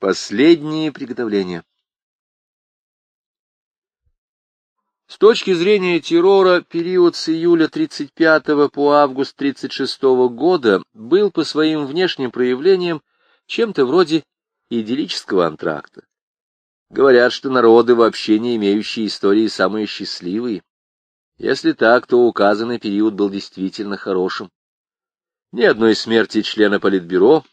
Последние приготовления. С точки зрения террора, период с июля 35 по август 36 года был по своим внешним проявлениям чем-то вроде идиллического антракта. Говорят, что народы, вообще не имеющие истории, самые счастливые. Если так, то указанный период был действительно хорошим. Ни одной смерти члена Политбюро,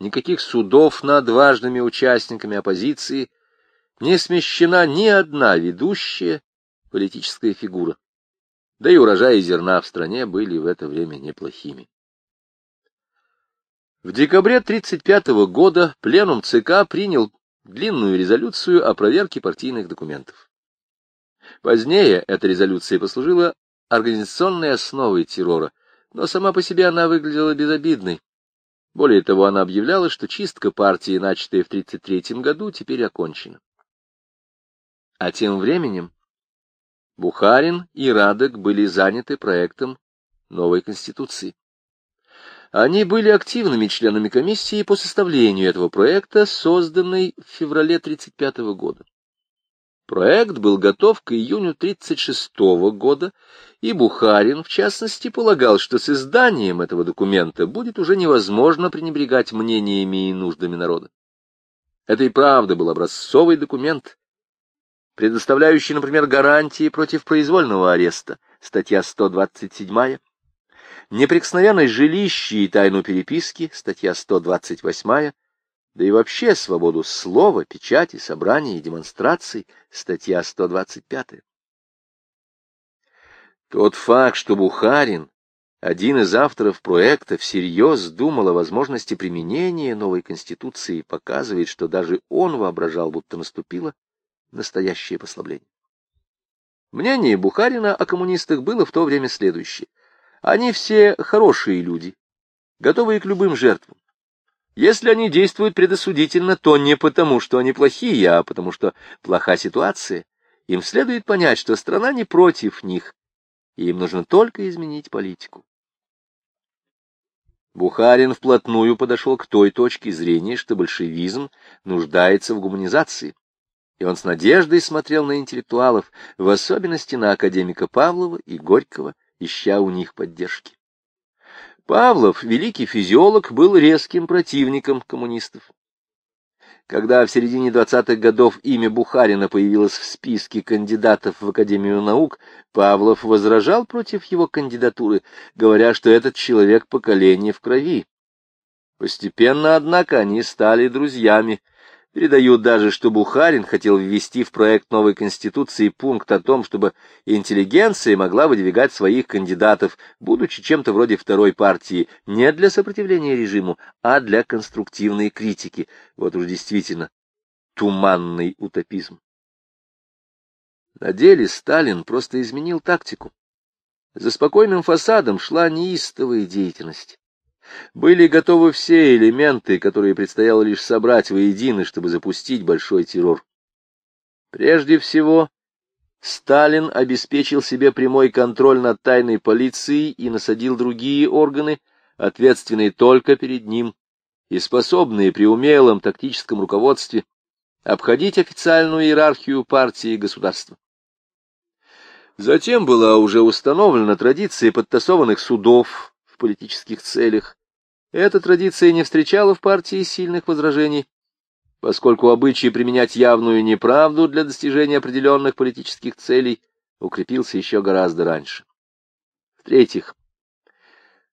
никаких судов над важными участниками оппозиции, не смещена ни одна ведущая политическая фигура. Да и урожаи зерна в стране были в это время неплохими. В декабре 1935 года пленум ЦК принял длинную резолюцию о проверке партийных документов. Позднее эта резолюция послужила организационной основой террора, но сама по себе она выглядела безобидной. Более того, она объявляла, что чистка партии, начатая в 1933 году, теперь окончена. А тем временем Бухарин и Радек были заняты проектом новой Конституции. Они были активными членами комиссии по составлению этого проекта, созданной в феврале 1935 года. Проект был готов к июню 1936 года, и Бухарин, в частности, полагал, что с изданием этого документа будет уже невозможно пренебрегать мнениями и нуждами народа. Это и правда был образцовый документ, предоставляющий, например, гарантии против произвольного ареста, статья 127 неприкосновенность жилища и тайну переписки, статья 128 да и вообще свободу слова, печати, собраний и демонстраций, статья 125. Тот факт, что Бухарин, один из авторов проекта, всерьез думал о возможности применения новой Конституции, показывает, что даже он воображал, будто наступило настоящее послабление. Мнение Бухарина о коммунистах было в то время следующее. Они все хорошие люди, готовые к любым жертвам. Если они действуют предосудительно, то не потому, что они плохие, а потому что плоха ситуация. Им следует понять, что страна не против них, и им нужно только изменить политику. Бухарин вплотную подошел к той точке зрения, что большевизм нуждается в гуманизации, и он с надеждой смотрел на интеллектуалов, в особенности на академика Павлова и Горького, ища у них поддержки. Павлов, великий физиолог, был резким противником коммунистов. Когда в середине 20-х годов имя Бухарина появилось в списке кандидатов в Академию наук, Павлов возражал против его кандидатуры, говоря, что этот человек поколение в крови. Постепенно, однако, они стали друзьями, Передают даже, что Бухарин хотел ввести в проект новой Конституции пункт о том, чтобы интеллигенция могла выдвигать своих кандидатов, будучи чем-то вроде второй партии, не для сопротивления режиму, а для конструктивной критики. Вот уж действительно туманный утопизм. На деле Сталин просто изменил тактику. За спокойным фасадом шла неистовая деятельность. Были готовы все элементы, которые предстояло лишь собрать воедино, чтобы запустить большой террор. Прежде всего, Сталин обеспечил себе прямой контроль над тайной полицией и насадил другие органы, ответственные только перед ним и способные при умелом тактическом руководстве обходить официальную иерархию партии и государства. Затем была уже установлена традиция подтасованных судов в политических целях, эта традиция не встречала в партии сильных возражений, поскольку обычай применять явную неправду для достижения определенных политических целей укрепился еще гораздо раньше. В-третьих,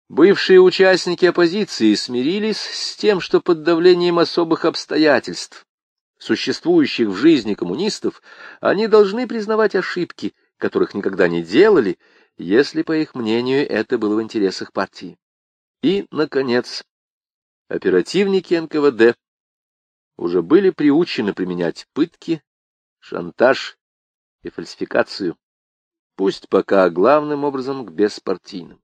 бывшие участники оппозиции смирились с тем, что под давлением особых обстоятельств, существующих в жизни коммунистов, они должны признавать ошибки, которых никогда не делали, если, по их мнению, это было в интересах партии. И, наконец, оперативники НКВД уже были приучены применять пытки, шантаж и фальсификацию, пусть пока главным образом к беспартийным.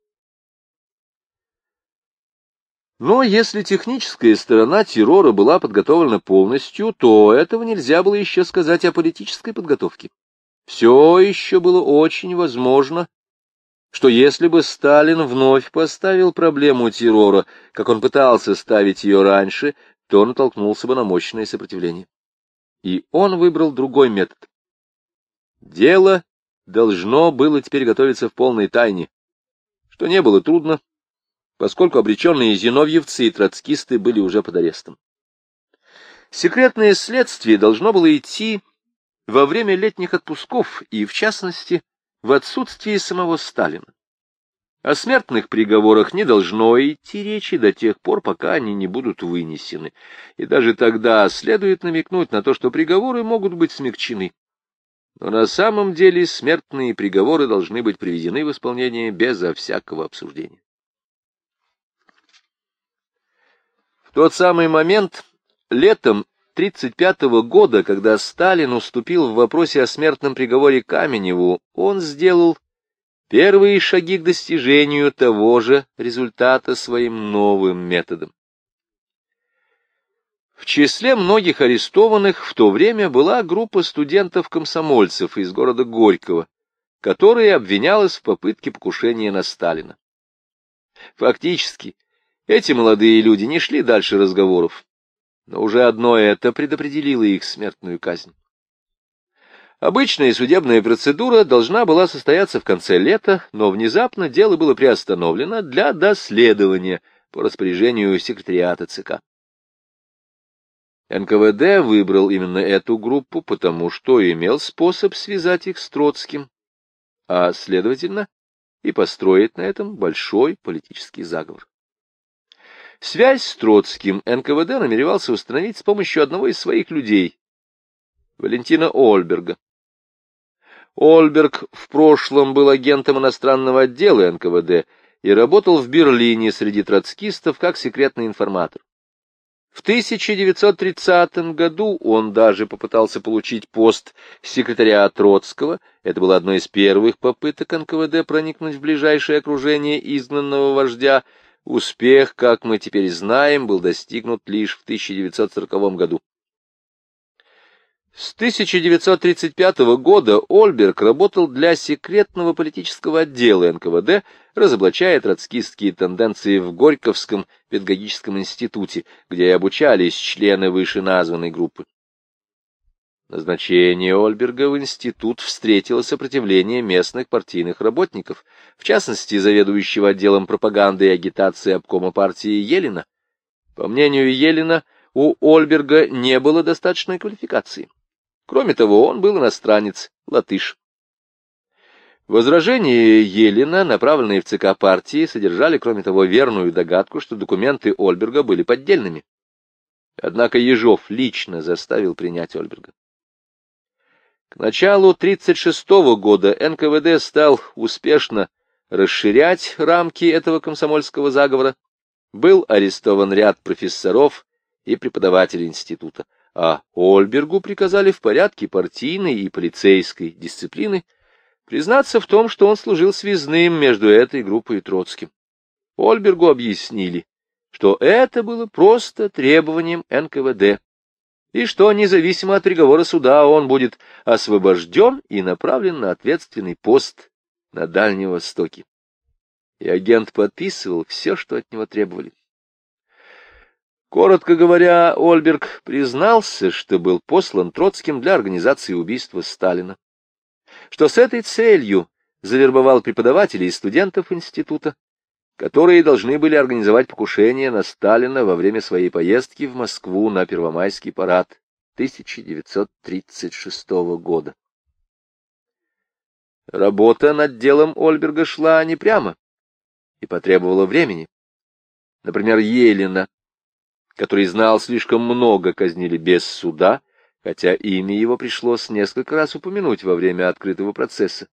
Но если техническая сторона террора была подготовлена полностью, то этого нельзя было еще сказать о политической подготовке. Все еще было очень возможно что если бы Сталин вновь поставил проблему террора, как он пытался ставить ее раньше, то натолкнулся бы на мощное сопротивление. И он выбрал другой метод. Дело должно было теперь готовиться в полной тайне, что не было трудно, поскольку обреченные зиновьевцы и троцкисты были уже под арестом. Секретное следствие должно было идти во время летних отпусков и, в частности, в отсутствии самого Сталина. О смертных приговорах не должно идти речи до тех пор, пока они не будут вынесены, и даже тогда следует намекнуть на то, что приговоры могут быть смягчены. Но на самом деле смертные приговоры должны быть приведены в исполнение безо всякого обсуждения. В тот самый момент, летом 1935 года, когда Сталин уступил в вопросе о смертном приговоре Каменеву, он сделал первые шаги к достижению того же результата своим новым методом. В числе многих арестованных в то время была группа студентов-комсомольцев из города Горького, которая обвинялась в попытке покушения на Сталина. Фактически, эти молодые люди не шли дальше разговоров, но уже одно это предопределило их смертную казнь. Обычная судебная процедура должна была состояться в конце лета, но внезапно дело было приостановлено для доследования по распоряжению секретариата ЦК. НКВД выбрал именно эту группу, потому что имел способ связать их с Троцким, а, следовательно, и построить на этом большой политический заговор. Связь с Троцким НКВД намеревался установить с помощью одного из своих людей, Валентина Ольберга. Ольберг в прошлом был агентом иностранного отдела НКВД и работал в Берлине среди троцкистов как секретный информатор. В 1930 году он даже попытался получить пост секретаря Троцкого. Это было одной из первых попыток НКВД проникнуть в ближайшее окружение изгнанного вождя. Успех, как мы теперь знаем, был достигнут лишь в 1940 году. С 1935 года Ольберг работал для секретного политического отдела НКВД, разоблачая троцкистские тенденции в Горьковском педагогическом институте, где и обучались члены вышеназванной группы. Назначение Ольберга в институт встретило сопротивление местных партийных работников, в частности, заведующего отделом пропаганды и агитации обкома партии Елена. По мнению Елена, у Ольберга не было достаточной квалификации. Кроме того, он был иностранец, латыш. Возражения Елена, направленные в ЦК партии, содержали, кроме того, верную догадку, что документы Ольберга были поддельными. Однако Ежов лично заставил принять Ольберга. К началу 1936 года НКВД стал успешно расширять рамки этого комсомольского заговора. Был арестован ряд профессоров и преподавателей института а Ольбергу приказали в порядке партийной и полицейской дисциплины признаться в том, что он служил связным между этой группой и Троцким. Ольбергу объяснили, что это было просто требованием НКВД, и что, независимо от приговора суда, он будет освобожден и направлен на ответственный пост на Дальнем Востоке. И агент подписывал все, что от него требовали. Коротко говоря, Ольберг признался, что был послан Троцким для организации убийства Сталина, что с этой целью завербовал преподавателей и студентов института, которые должны были организовать покушение на Сталина во время своей поездки в Москву на Первомайский парад 1936 года. Работа над делом Ольберга шла не прямо и потребовала времени. Например, Елена который знал слишком много, казнили без суда, хотя имя его пришлось несколько раз упомянуть во время открытого процесса.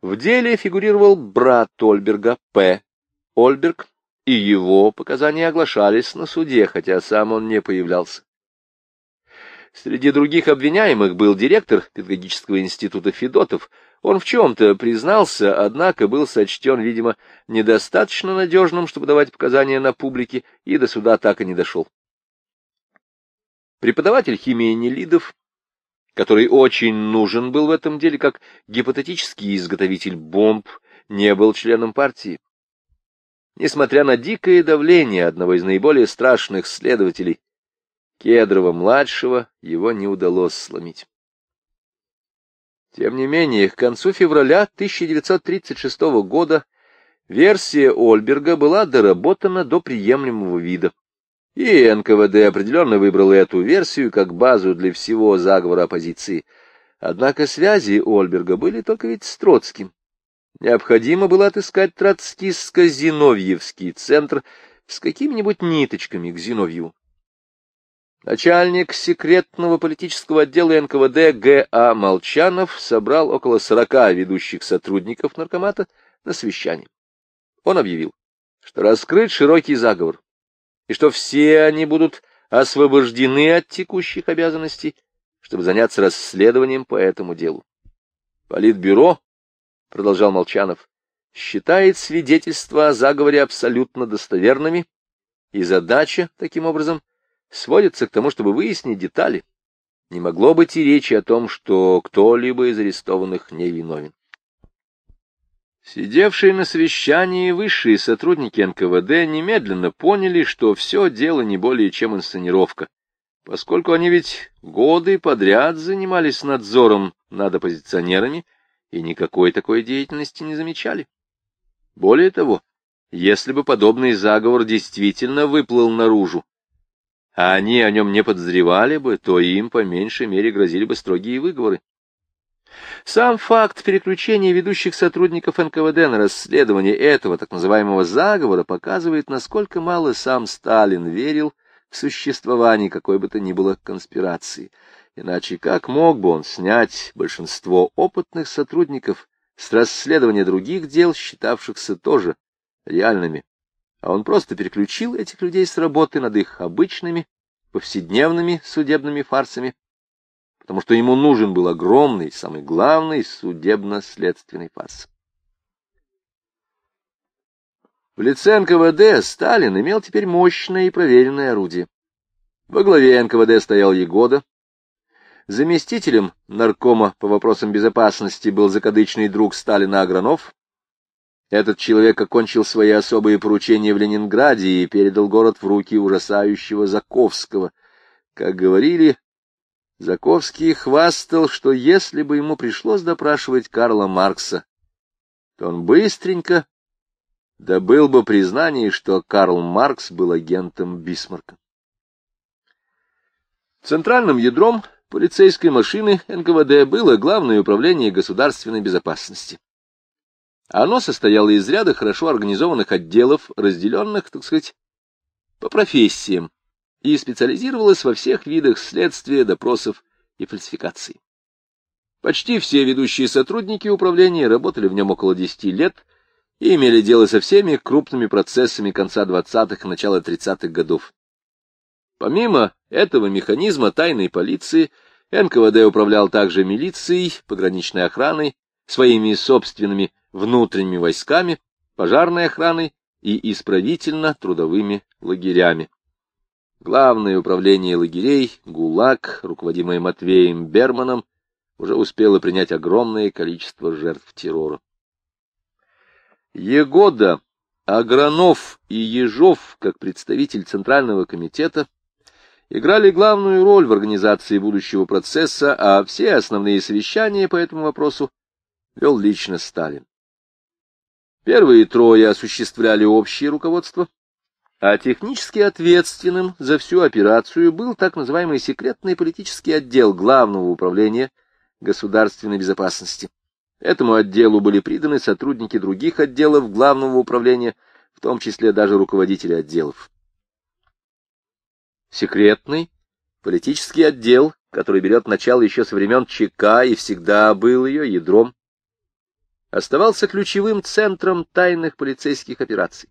В деле фигурировал брат Ольберга, П. Ольберг, и его показания оглашались на суде, хотя сам он не появлялся. Среди других обвиняемых был директор педагогического института Федотов, он в чем-то признался, однако был сочтен, видимо, недостаточно надежным, чтобы давать показания на публике, и до суда так и не дошел. Преподаватель химии Нелидов, который очень нужен был в этом деле как гипотетический изготовитель бомб, не был членом партии. несмотря на дикое давление одного из наиболее страшных следователей, Кедрова-младшего, его не удалось сломить. Тем не менее, к концу февраля 1936 года версия Ольберга была доработана до приемлемого вида. И НКВД определенно выбрал эту версию как базу для всего заговора оппозиции. Однако связи Ольберга были только ведь с Троцким. Необходимо было отыскать троцкистско-зиновьевский центр с какими-нибудь ниточками к Зиновьеву. Начальник секретного политического отдела НКВД Г.А. Молчанов собрал около сорока ведущих сотрудников наркомата на совещание. Он объявил, что раскрыт широкий заговор, и что все они будут освобождены от текущих обязанностей, чтобы заняться расследованием по этому делу. Политбюро, — продолжал Молчанов, — считает свидетельства о заговоре абсолютно достоверными, и задача, таким образом, сводится к тому, чтобы выяснить детали. Не могло быть и речи о том, что кто-либо из арестованных не виновен. Сидевшие на совещании высшие сотрудники НКВД немедленно поняли, что все дело не более чем инсценировка, поскольку они ведь годы подряд занимались надзором над оппозиционерами и никакой такой деятельности не замечали. Более того, если бы подобный заговор действительно выплыл наружу, а они о нем не подозревали бы, то им по меньшей мере грозили бы строгие выговоры. Сам факт переключения ведущих сотрудников НКВД на расследование этого так называемого заговора показывает, насколько мало сам Сталин верил в существование какой бы то ни было конспирации. Иначе как мог бы он снять большинство опытных сотрудников с расследования других дел, считавшихся тоже реальными а он просто переключил этих людей с работы над их обычными, повседневными судебными фарсами, потому что ему нужен был огромный, самый главный судебно-следственный фарс. В лице НКВД Сталин имел теперь мощное и проверенное орудие. Во главе НКВД стоял Егода. Заместителем наркома по вопросам безопасности был закадычный друг Сталина Агранов. Этот человек окончил свои особые поручения в Ленинграде и передал город в руки ужасающего Заковского. Как говорили, Заковский хвастал, что если бы ему пришлось допрашивать Карла Маркса, то он быстренько добыл бы признание, что Карл Маркс был агентом Бисмарка. Центральным ядром полицейской машины НКВД было Главное управление государственной безопасности. Оно состояло из ряда хорошо организованных отделов, разделенных, так сказать, по профессиям, и специализировалось во всех видах следствия, допросов и фальсификаций. Почти все ведущие сотрудники управления работали в нем около десяти лет и имели дело со всеми крупными процессами конца 20-х и начала 30-х годов. Помимо этого механизма тайной полиции, НКВД управлял также милицией, пограничной охраной, своими собственными внутренними войсками, пожарной охраной и исправительно-трудовыми лагерями. Главное управление лагерей, ГУЛАГ, руководимое Матвеем Берманом, уже успело принять огромное количество жертв террора. Егода, Агранов и Ежов, как представитель Центрального комитета, играли главную роль в организации будущего процесса, а все основные совещания по этому вопросу вел лично Сталин. Первые трое осуществляли общее руководство, а технически ответственным за всю операцию был так называемый секретный политический отдел Главного управления государственной безопасности. Этому отделу были приданы сотрудники других отделов Главного управления, в том числе даже руководители отделов. Секретный политический отдел, который берет начало еще со времен ЧК и всегда был ее ядром, оставался ключевым центром тайных полицейских операций.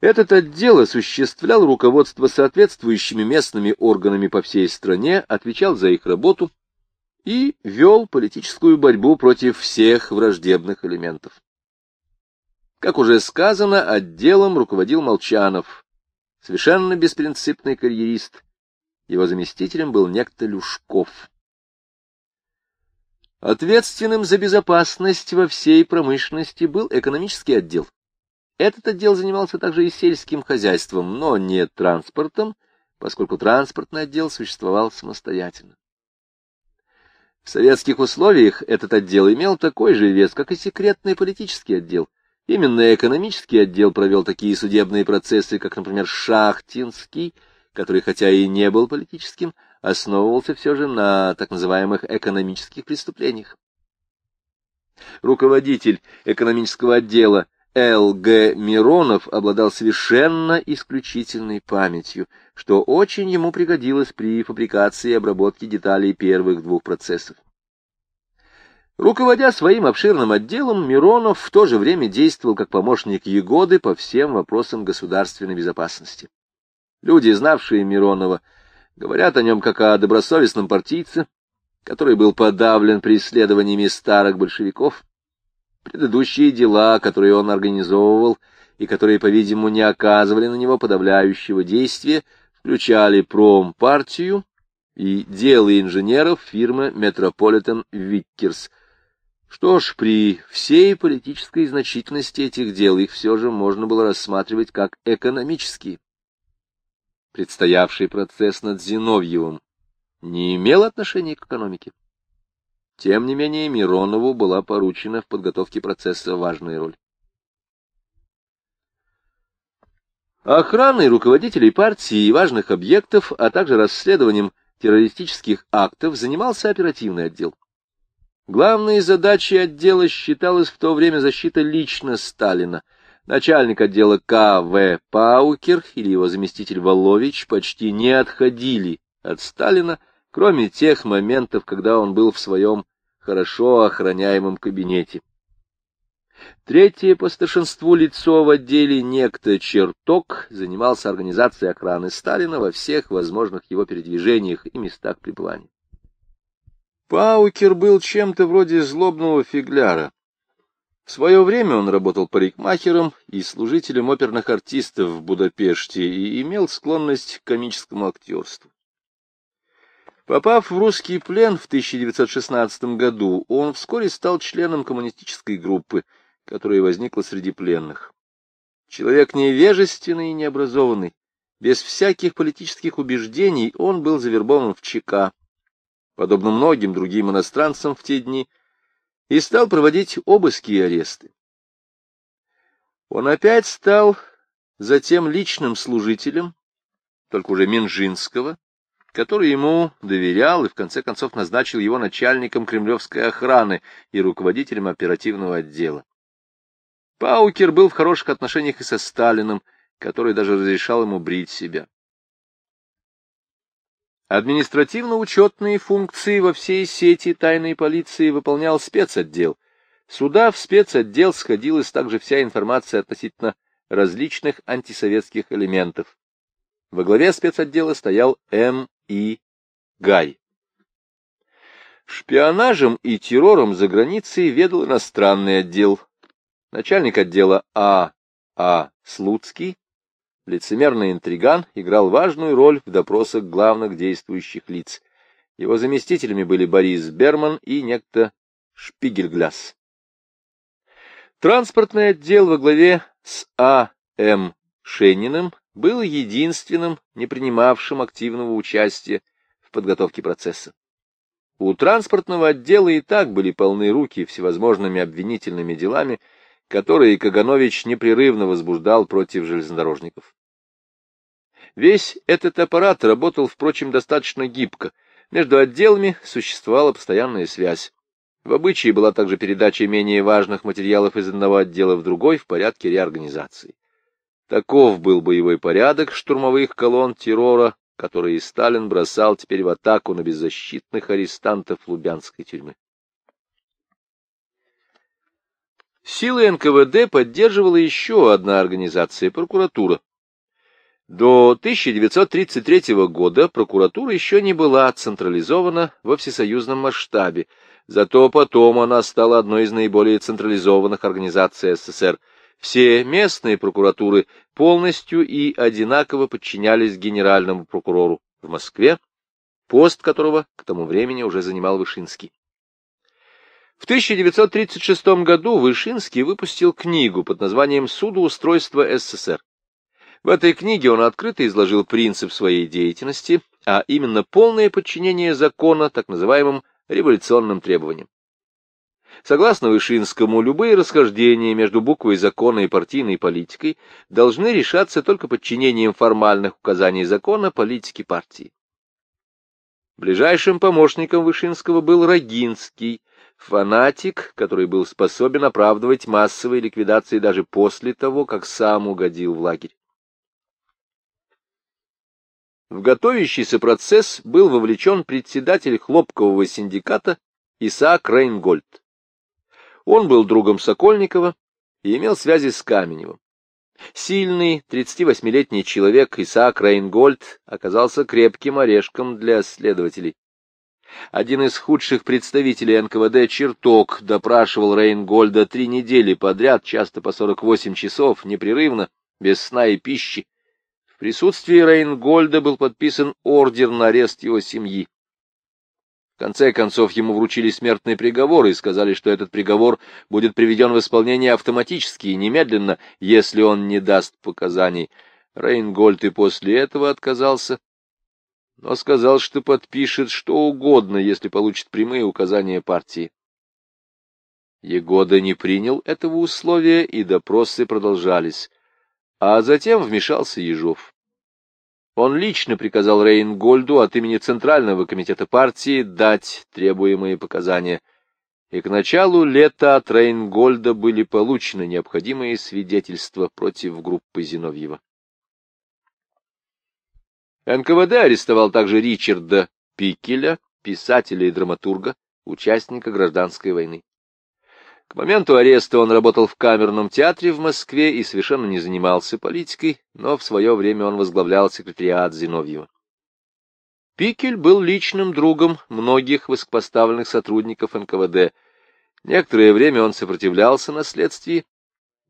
Этот отдел осуществлял руководство соответствующими местными органами по всей стране, отвечал за их работу и вел политическую борьбу против всех враждебных элементов. Как уже сказано, отделом руководил Молчанов, совершенно беспринципный карьерист. Его заместителем был некто Люшков. Ответственным за безопасность во всей промышленности был экономический отдел. Этот отдел занимался также и сельским хозяйством, но не транспортом, поскольку транспортный отдел существовал самостоятельно. В советских условиях этот отдел имел такой же вес, как и секретный политический отдел. Именно экономический отдел провел такие судебные процессы, как, например, Шахтинский, который, хотя и не был политическим, основывался все же на так называемых экономических преступлениях. Руководитель экономического отдела Л.Г. Миронов обладал совершенно исключительной памятью, что очень ему пригодилось при фабрикации и обработке деталей первых двух процессов. Руководя своим обширным отделом, Миронов в то же время действовал как помощник Егоды по всем вопросам государственной безопасности. Люди, знавшие Миронова, говорят о нем как о добросовестном партийце, который был подавлен преследованиями старых большевиков, Предыдущие дела, которые он организовывал и которые, по-видимому, не оказывали на него подавляющего действия, включали промпартию и дело инженеров фирмы Metropolitan Vickers. Что ж, при всей политической значительности этих дел их все же можно было рассматривать как экономические. Предстоявший процесс над Зиновьевым не имел отношения к экономике. Тем не менее, Миронову была поручена в подготовке процесса важная роль. Охраной руководителей партии и важных объектов, а также расследованием террористических актов занимался оперативный отдел. Главной задачей отдела считалась в то время защита лично Сталина. Начальник отдела К.В. Паукер или его заместитель Волович почти не отходили от Сталина, кроме тех моментов, когда он был в своем хорошо охраняемом кабинете. Третье по старшинству лицо в отделе некто Черток занимался организацией охраны Сталина во всех возможных его передвижениях и местах пребывания. Паукер был чем-то вроде злобного фигляра. В свое время он работал парикмахером и служителем оперных артистов в Будапеште и имел склонность к комическому актерству. Попав в русский плен в 1916 году, он вскоре стал членом коммунистической группы, которая возникла среди пленных. Человек невежественный и необразованный, без всяких политических убеждений, он был завербован в ЧК, подобно многим другим иностранцам в те дни, и стал проводить обыски и аресты. Он опять стал затем личным служителем, только уже Минжинского, который ему доверял и в конце концов назначил его начальником кремлевской охраны и руководителем оперативного отдела. Паукер был в хороших отношениях и со Сталиным, который даже разрешал ему брить себя. Административно-учетные функции во всей сети тайной полиции выполнял спецотдел. Сюда в спецотдел сходилась также вся информация относительно различных антисоветских элементов. Во главе спецотдела стоял М. И. Гай. Шпионажем и террором за границей ведал иностранный отдел. Начальник отдела А. А. Слуцкий, лицемерный интриган, играл важную роль в допросах главных действующих лиц. Его заместителями были Борис Берман и некто Шпигельгляс. Транспортный отдел во главе с А. М. Шениным был единственным, не принимавшим активного участия в подготовке процесса. У транспортного отдела и так были полны руки всевозможными обвинительными делами, которые Каганович непрерывно возбуждал против железнодорожников. Весь этот аппарат работал, впрочем, достаточно гибко. Между отделами существовала постоянная связь. В обычае была также передача менее важных материалов из одного отдела в другой в порядке реорганизации. Таков был боевой порядок штурмовых колонн террора, которые Сталин бросал теперь в атаку на беззащитных арестантов Лубянской тюрьмы. Силы НКВД поддерживала еще одна организация — прокуратура. До 1933 года прокуратура еще не была централизована во всесоюзном масштабе, зато потом она стала одной из наиболее централизованных организаций СССР — все местные прокуратуры полностью и одинаково подчинялись генеральному прокурору в Москве, пост которого к тому времени уже занимал Вышинский. В 1936 году Вышинский выпустил книгу под названием «Судоустройство СССР». В этой книге он открыто изложил принцип своей деятельности, а именно полное подчинение закона так называемым революционным требованиям. Согласно Вышинскому, любые расхождения между буквой закона и партийной политикой должны решаться только подчинением формальных указаний закона политики партии. Ближайшим помощником Вышинского был Рогинский, фанатик, который был способен оправдывать массовые ликвидации даже после того, как сам угодил в лагерь. В готовящийся процесс был вовлечен председатель хлопкового синдиката Исаак Рейнгольд. Он был другом Сокольникова и имел связи с Каменевым. Сильный, 38-летний человек Исаак Рейнгольд оказался крепким орешком для следователей. Один из худших представителей НКВД Черток допрашивал Рейнгольда три недели подряд, часто по 48 часов, непрерывно, без сна и пищи. В присутствии Рейнгольда был подписан ордер на арест его семьи. В конце концов ему вручили смертный приговор и сказали, что этот приговор будет приведен в исполнение автоматически и немедленно, если он не даст показаний. Рейнгольд и после этого отказался, но сказал, что подпишет что угодно, если получит прямые указания партии. Егода не принял этого условия, и допросы продолжались. А затем вмешался Ежов. Он лично приказал Рейнгольду от имени Центрального комитета партии дать требуемые показания, и к началу лета от Рейнгольда были получены необходимые свидетельства против группы Зиновьева. НКВД арестовал также Ричарда Пикеля, писателя и драматурга, участника гражданской войны. К моменту ареста он работал в камерном театре в Москве и совершенно не занимался политикой, но в свое время он возглавлял секретариат Зиновьева. Пикель был личным другом многих высокопоставленных сотрудников НКВД. Некоторое время он сопротивлялся на следствии,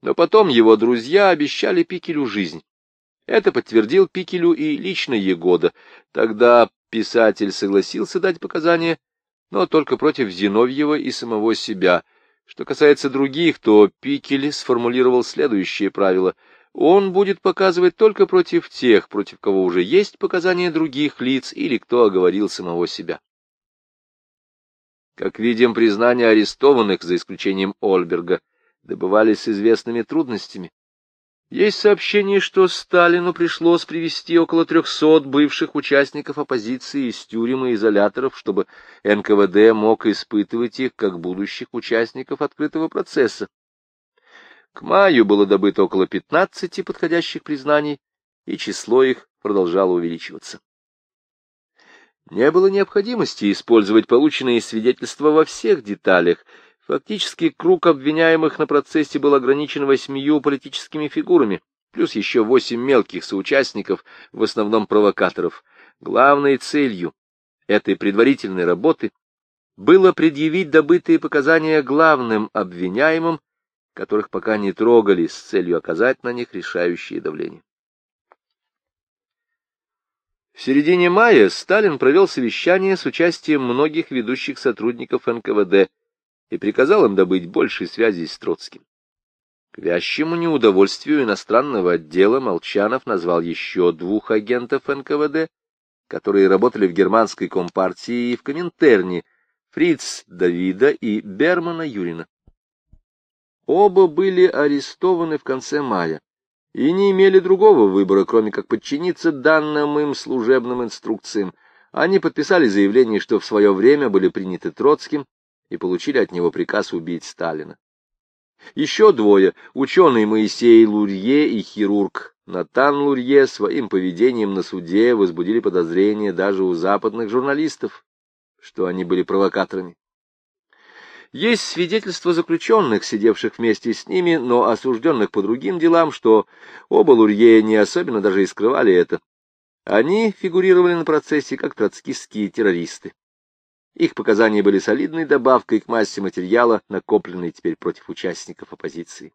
но потом его друзья обещали Пикелю жизнь. Это подтвердил Пикелю и лично Егода. Тогда писатель согласился дать показания, но только против Зиновьева и самого себя — что касается других, то Пикель сформулировал следующее правило. Он будет показывать только против тех, против кого уже есть показания других лиц или кто оговорил самого себя. Как видим, признания арестованных, за исключением Ольберга, добывались с известными трудностями. Есть сообщение, что Сталину пришлось привести около трехсот бывших участников оппозиции из тюрем и изоляторов, чтобы НКВД мог испытывать их как будущих участников открытого процесса. К маю было добыто около пятнадцати подходящих признаний, и число их продолжало увеличиваться. Не было необходимости использовать полученные свидетельства во всех деталях, Фактически круг обвиняемых на процессе был ограничен восьмию политическими фигурами, плюс еще восемь мелких соучастников, в основном провокаторов. Главной целью этой предварительной работы было предъявить добытые показания главным обвиняемым, которых пока не трогали, с целью оказать на них решающее давление. В середине мая Сталин провел совещание с участием многих ведущих сотрудников НКВД, и приказал им добыть больше связей с Троцким. К вящему неудовольствию иностранного отдела Молчанов назвал еще двух агентов НКВД, которые работали в германской компартии и в Коминтерне, Фриц Давида и Бермана Юрина. Оба были арестованы в конце мая и не имели другого выбора, кроме как подчиниться данным им служебным инструкциям. Они подписали заявление, что в свое время были приняты Троцким и получили от него приказ убить Сталина. Еще двое, ученый Моисей Лурье и хирург Натан Лурье, своим поведением на суде возбудили подозрения даже у западных журналистов, что они были провокаторами. Есть свидетельства заключенных, сидевших вместе с ними, но осужденных по другим делам, что оба Лурье не особенно даже и скрывали это. Они фигурировали на процессе как троцкистские террористы. Их показания были солидной добавкой к массе материала, накопленной теперь против участников оппозиции.